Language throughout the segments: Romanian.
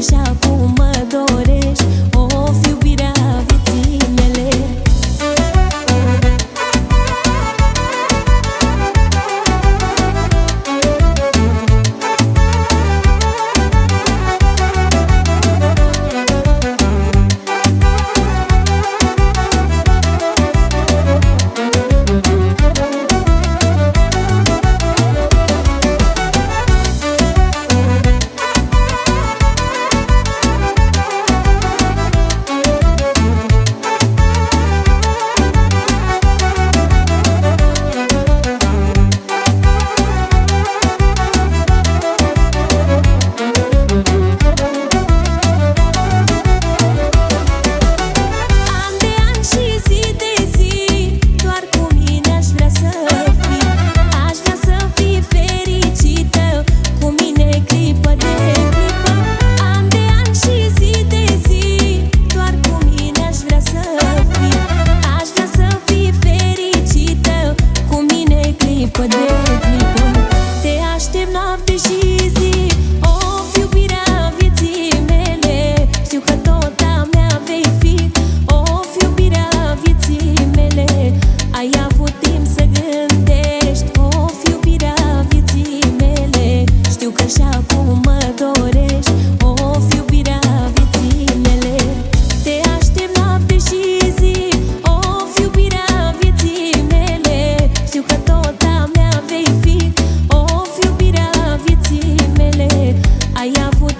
笑 viața mea vei fi Of iubirea vieții mele. Ai avut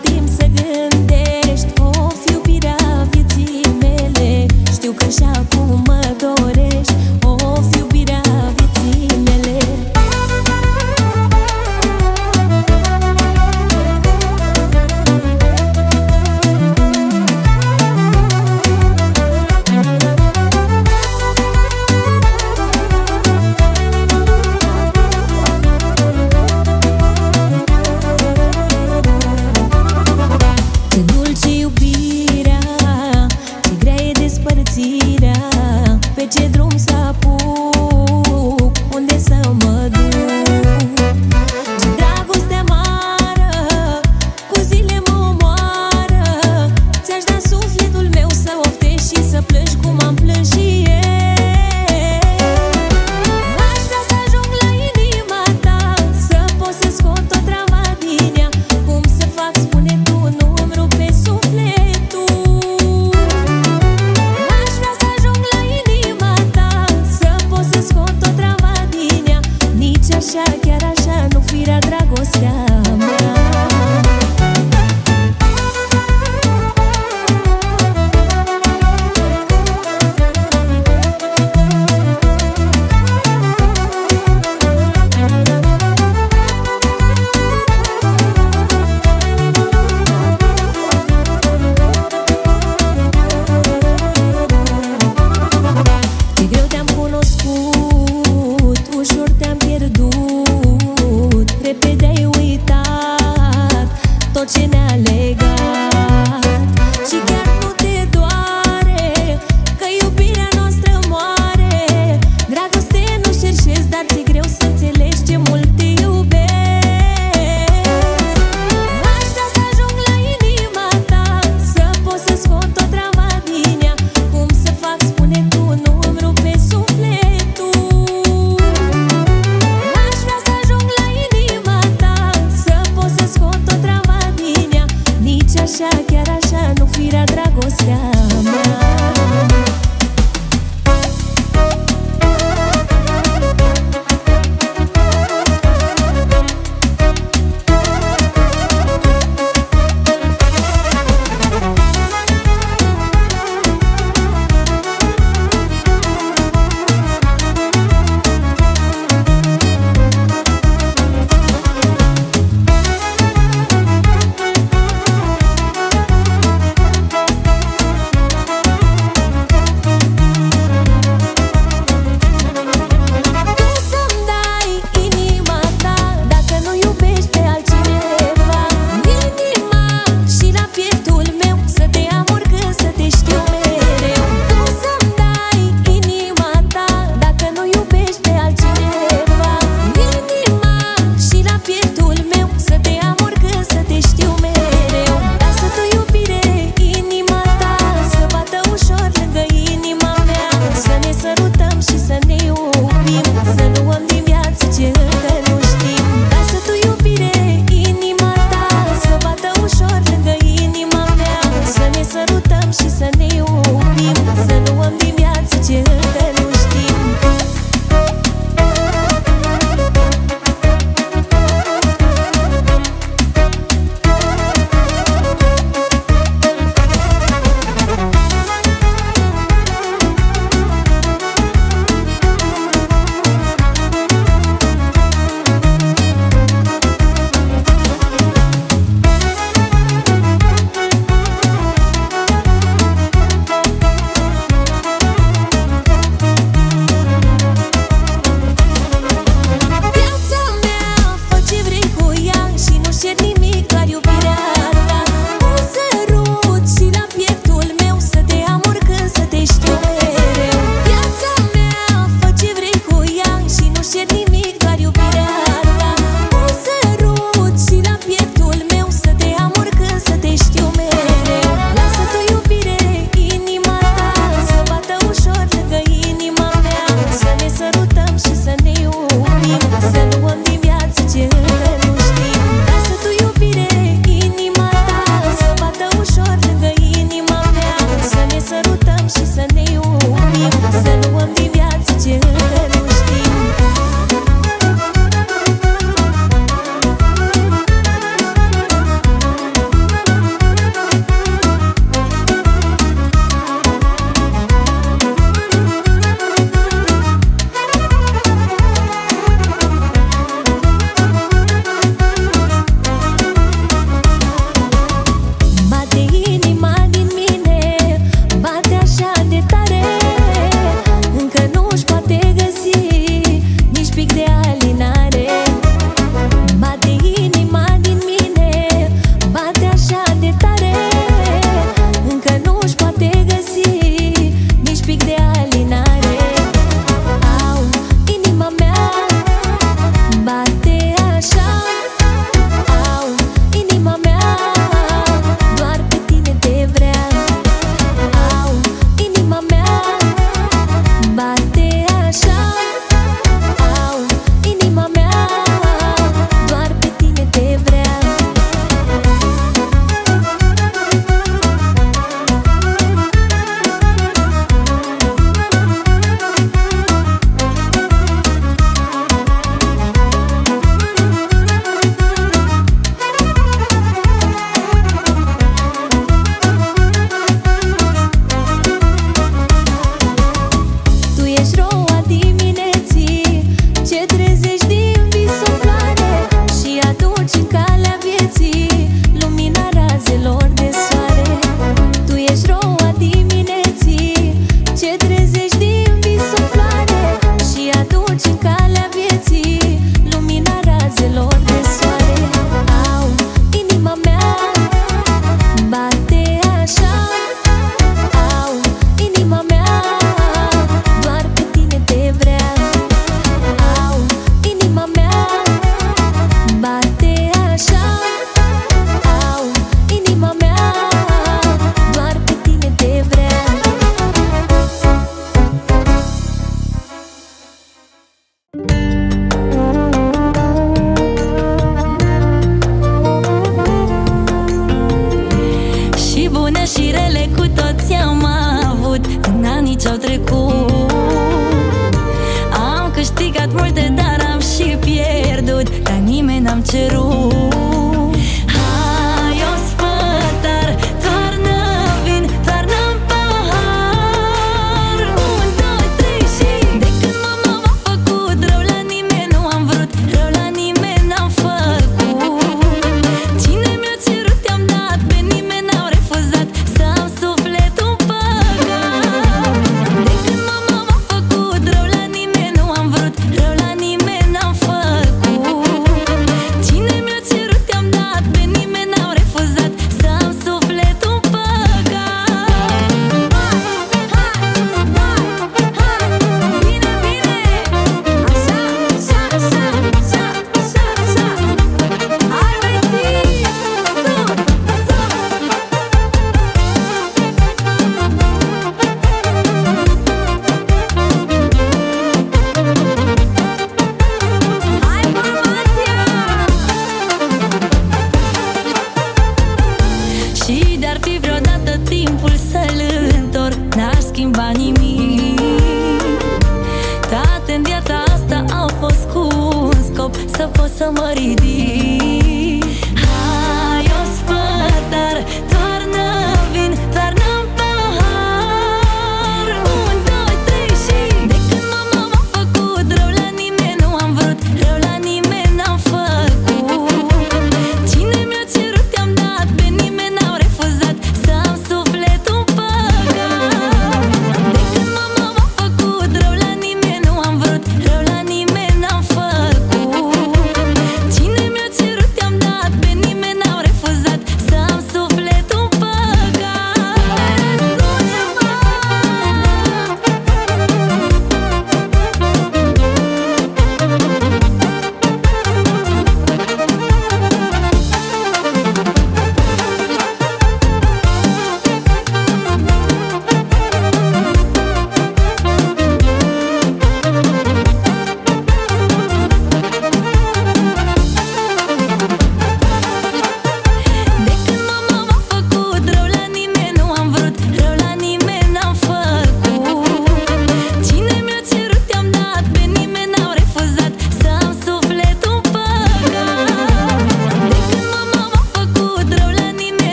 Barcelona.